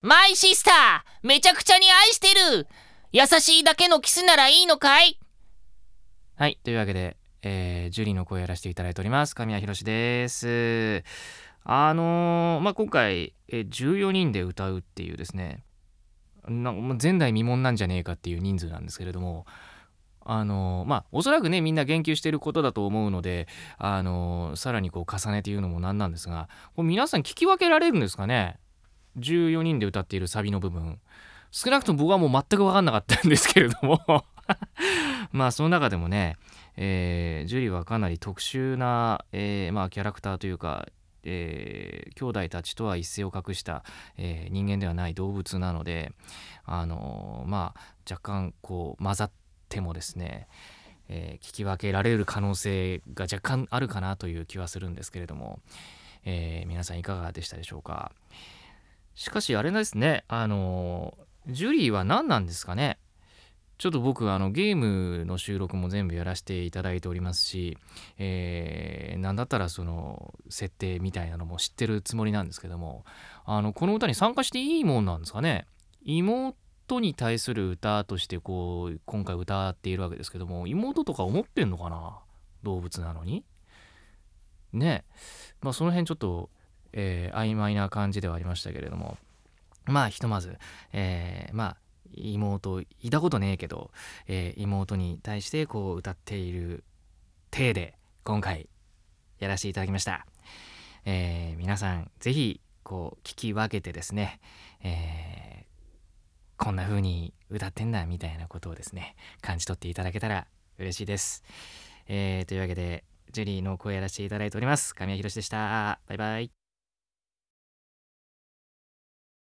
マイシスターめちゃくちゃに愛してる!優しいだけのキスならいいのかい?はいというわけで、えー、ジュリーの声をやらせていただいております。神谷博です。あのー、まあ今回、えー、14人で歌うっていうですねな前代未聞なんじゃねえかっていう人数なんですけれどもあのまあおそらくねみんな言及していることだと思うのであのさらにこう重ねて言うのもなんなんですがこれ皆さん聞き分けられるんですかね？14人で歌っているサビの部分少なくとも僕はもう全く分かんなかったんですけれども まあその中でもね、えー、ジュリはかなり特殊な、えー、まあ、キャラクターというかえー、兄弟たちとは一線を画した、え、人間ではない動物なので、あの、まあ、若干こう混ざってもですね、え聞き分けられる可能性が若干あるかなという気はするんですけれども、え皆さんいかがでしたでしょうか？しかしあれですねあのジュリーは何なんですかね。ちょっと僕あのゲームの収録も全部やらせていただいておりますし、えー、なんだったらその設定みたいなのも知ってるつもりなんですけどもあのこの歌に参加していいもんなんですかね。妹に対する歌としてこう今回歌っているわけですけども妹とか思ってんのかな？動物なのに？ね。まあその辺ちょっとえー、曖昧な感じではありましたけれども。まあひとまず、えー、まあ妹いたことねえけど、えー、妹に対してこう歌っている体で今回やらせていただきました、えー、皆さん是非こう聞き分けてですね、えー、こんな風に歌ってんだみたいなことをですね感じ取っていただけたら嬉しいです、えー、というわけでジュリーの声やらせていただいております。神谷博でした。バイバイ。